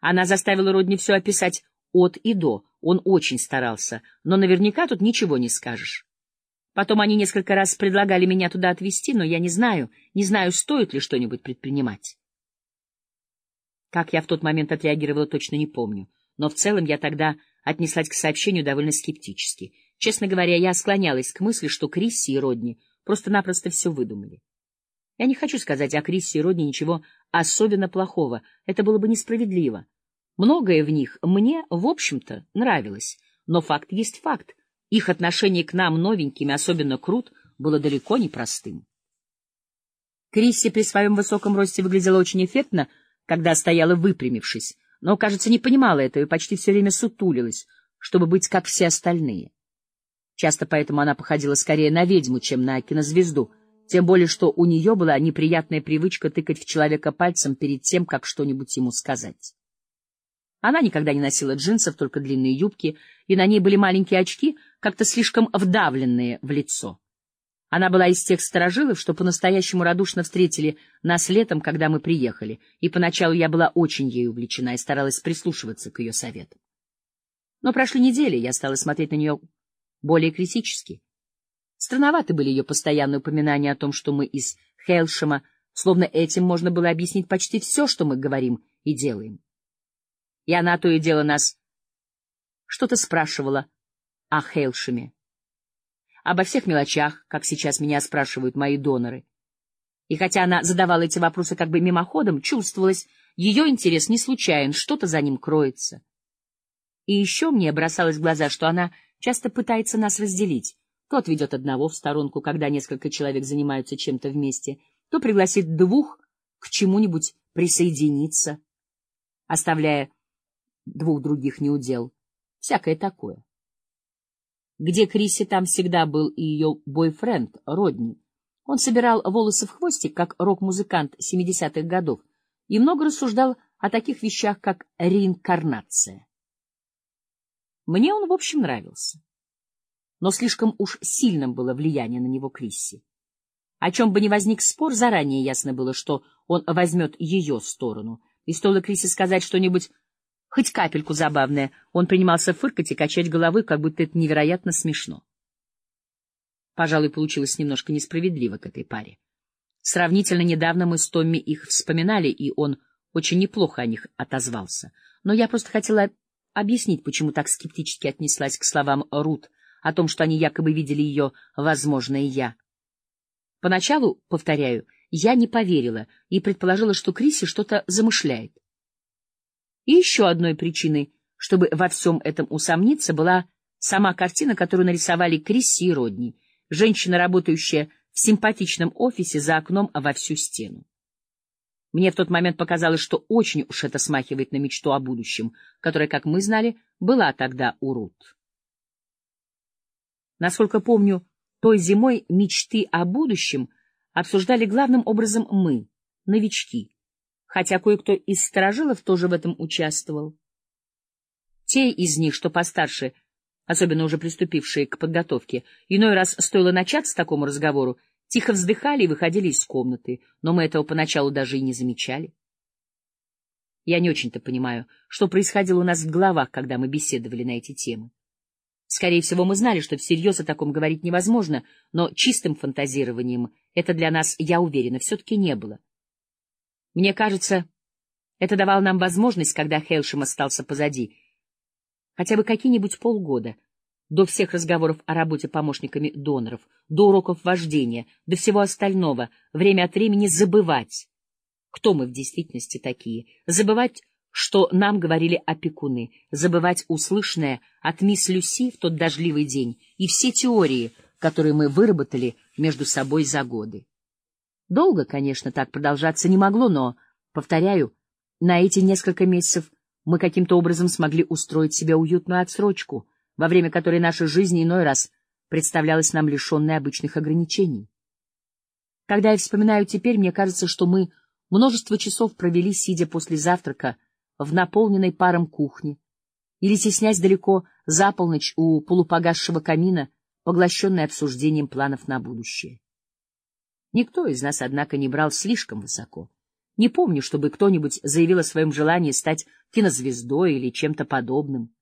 Она заставила Родни все описать от и до. Он очень старался, но наверняка тут ничего не скажешь. Потом они несколько раз предлагали меня туда отвезти, но я не знаю, не знаю, стоит ли что-нибудь предпринимать. Как я в тот момент отреагировала, точно не помню. Но в целом я тогда отнеслась к сообщению довольно скептически. Честно говоря, я склонялась к мысли, что Крисси и Родни просто-напросто все выдумали. Я не хочу сказать о Крисси и Родни ничего особенно плохого. Это было бы несправедливо. Многое в них мне, в общем-то, нравилось. Но факт есть факт. Их отношение к нам, новеньким, особенно Крут, было далеко не простым. Крисси при своем высоком росте выглядела очень эффектно, когда стояла выпрямившись, но, кажется, не понимала этого и почти все время сутулилась, чтобы быть как все остальные. Часто поэтому она походила скорее на ведьму, чем на кинозвезду, тем более что у нее была неприятная привычка тыкать в человека пальцем перед тем, как что-нибудь ему сказать. Она никогда не носила джинсов, только длинные юбки, и на ней были маленькие очки, как-то слишком вдавленные в лицо. Она была из тех сторожилов, что по-настоящему радушно встретили нас летом, когда мы приехали, и поначалу я была очень ей увлечена и старалась прислушиваться к ее советам. Но прошли недели, я стала смотреть на нее более критически. Странноваты были ее постоянные упоминания о том, что мы из Хелшема, словно этим можно было объяснить почти все, что мы говорим и делаем. И она то и дело нас что-то спрашивала о Хейлшеме обо всех мелочах, как сейчас меня спрашивают мои доноры. И хотя она задавала эти вопросы как бы мимоходом, чувствовалось, ее интерес не случайен, что-то за ним кроется. И еще мне бросалось в глаза, что она часто пытается нас разделить. То отведет одного в сторонку, когда несколько человек занимаются чем-то вместе, то пригласит двух к чему-нибудь присоединиться, оставляя двух других неудел. Всякое такое. Где Криси, там всегда был и ее бойфренд, Родни. Он собирал волосы в хвостик, как рок-музыкант 70-х годов, и много рассуждал о таких вещах, как реинкарнация. Мне он, в общем, нравился. Но слишком уж сильным было влияние на него Крисси. О чем бы ни возник спор, заранее ясно было, что он возьмет ее сторону. И стоило Крисси сказать что-нибудь хоть капельку забавное, он принимался фыркать и качать головой, как будто это невероятно смешно. Пожалуй, получилось немножко несправедливо к этой паре. Сравнительно недавно мы с Томми их вспоминали, и он очень неплохо о них отозвался. Но я просто хотела объяснить, почему так скептически отнеслась к словам Рут о том, что они якобы видели ее, возможно, и я. Поначалу, повторяю, я не поверила и предположила, что Криси что-то замышляет. И еще одной причиной, чтобы во всем этом усомниться, была сама картина, которую нарисовали Крисси и Родни, женщина, работающая в симпатичном офисе за окном во всю стену. Мне в тот момент показалось, что очень уж это смахивает на мечту о будущем, которая, как мы знали, была тогда у Рут. Насколько помню, той зимой мечты о будущем обсуждали главным образом мы, новички, хотя кое-кто из сторожилов тоже в этом участвовал. Те из них, что постарше, особенно уже приступившие к подготовке, иной раз стоило начаться такому разговору, тихо вздыхали и выходили из комнаты, но мы этого поначалу даже и не замечали. Я не очень-то понимаю, что происходило у нас в головах, когда мы беседовали на эти темы. Скорее всего, мы знали, что всерьез о таком говорить невозможно, но чистым фантазированием это для нас, я уверена, все-таки не было. Мне кажется, это давало нам возможность, когда Хелшем остался позади, хотя бы какие-нибудь полгода, до всех разговоров о работе помощниками доноров, до уроков вождения, до всего остального, время от времени забывать, кто мы в действительности такие, забывать, что нам говорили опекуны, забывать услышанное от мисс Люси в тот дождливый день и все теории, которые мы выработали между собой за годы. Долго, конечно, так продолжаться не могло, но, повторяю, на эти несколько месяцев мы каким-то образом смогли устроить себе уютную отсрочку, во время которой наша жизнь иной раз представлялась нам лишенной обычных ограничений. Когда я вспоминаю теперь, мне кажется, что мы множество часов провели, сидя после завтрака в наполненной паром кухне, или теснясь далеко за полночь у полупогасшего камина, поглощенной обсуждением планов на будущее. Никто из нас, однако, не брал слишком высоко. Не помню, чтобы кто-нибудь заявил о своем желании стать кинозвездой или чем-то подобным.